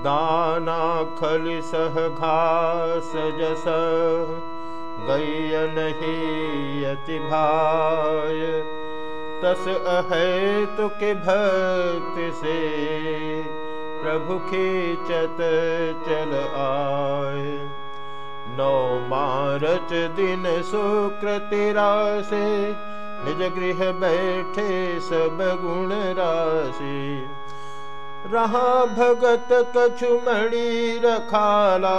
दाना खल सह घास जस। गैय नहीं अति भाय। तस अहे तो के भक्त से। प्रभु खींचत चल आय। नौ मार्च दिन शुक्र तेरा से। निज गृह बैठे सब गुण राशि। रहा भगत कछुमणि रखाला।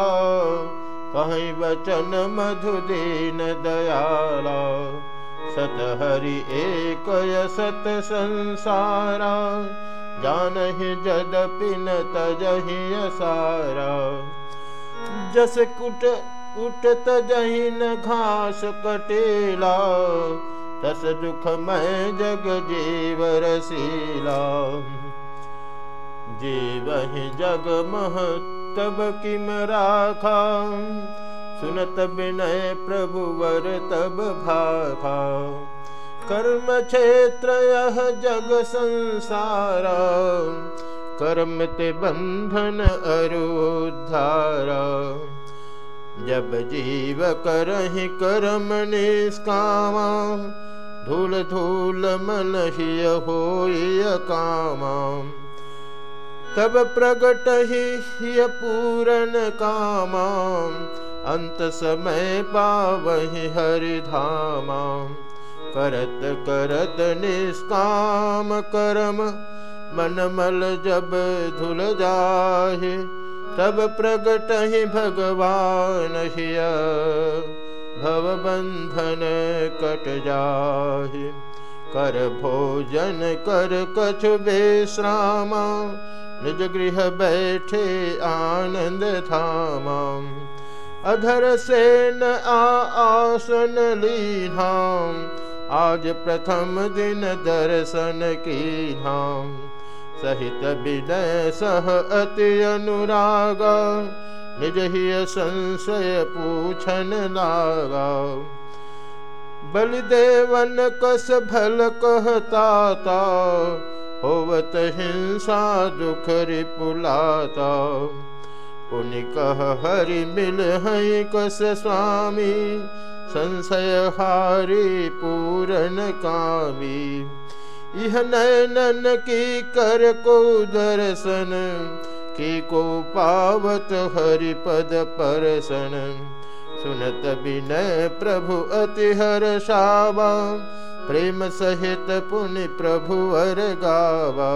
कहीं वचन मधुदीन दयाला। सत हरि एक सत संसारा। जान ही जदपि न तजहि सारा जस कुट उठ तजहि न घास कटेला। तस दुख मैं जग जीव रसीला। जीवहि जग महतब किम राखा? सुनत विनय प्रभु वर तब भाखा। कर्म क्षेत्र यह जग संसारा। कर्म ते बंधन अरुद्धारा। जब जीव करहि कर्म निष्कामा, धूल धूल मन ही हो कामा। तब प्रगट ही पूरन कामा। अंत समय पावहि हरिधामा। करत करत निष्काम करम, मन मल जब धुल जाहे, तब प्रगट ही भगवान हिया। भव बंधन कट जाहे। कर भोजन, कर कछु बेश्रामा निज गृह बैठे आनंद थामा अधर से न आसन लीनाम, आज प्रथम दिन दर्शन की धाम सहित विनय सह अति अनुराग, निज ही संशय पूछन लागा। बलिदेवन कस भल कहता ता होवत हिंसा दुख रिपुलाता। पुनि कह हरि मिल है कस स्वामी संशय हारी पूरन कामी। यह नैनन की कर को दर्शन की को पावत हरि पद परसन सुनत विनय प्रभु अति हर शावा, प्रेम सहित पुनि प्रभु अर गावा।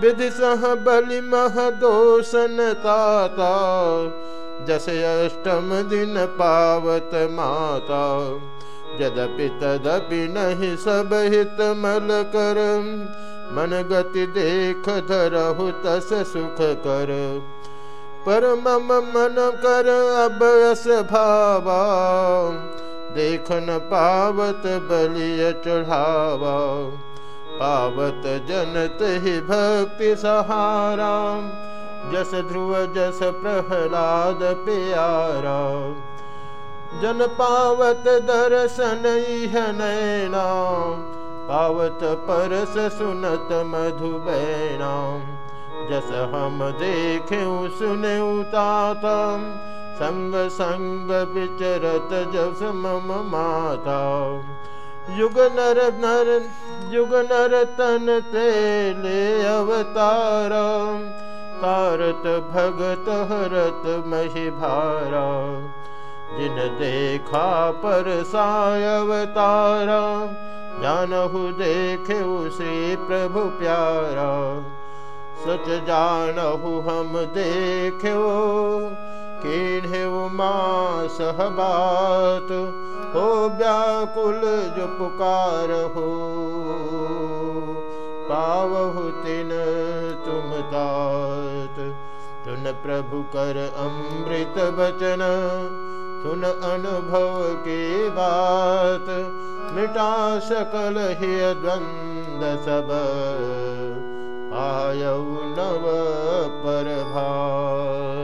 विधि सह बलि मह दोषन ताता, जस अष्टम दिन पावत माता। यद्यपि तदपि नहीं सब हित मल कर, मन गति देख धरहु तस सुख कर। पर मम मन कर अब अस भावा। देख न पावत बलिय चढ़ावा। पावत जनत ही भक्ति सहारा। जस ध्रुव, जस प्रहलाद प्यारा। जन पावत दर्शन नैना। पावत परस सुनत मधुबैना। जस हम देखे सुने उताता संग संग विचरत जस मम माता। युग नर नर, युग नर तन ते ले अवतार। कारत भगत हरत मही भारा। जिन देखा पर साय अवतारा, जानहु देखे उसे प्रभु प्यारा। सच जानहु हम देखो किन्हे माँ सहबात हो व्याकुल जो पुकार हो। पावहु तिन तुम तात, तुन प्रभु कर अमृत बचन सुन अनुभव की बात, मिटा सकल ही द्वंद सब। आयौ नव परभा।